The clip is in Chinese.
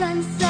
see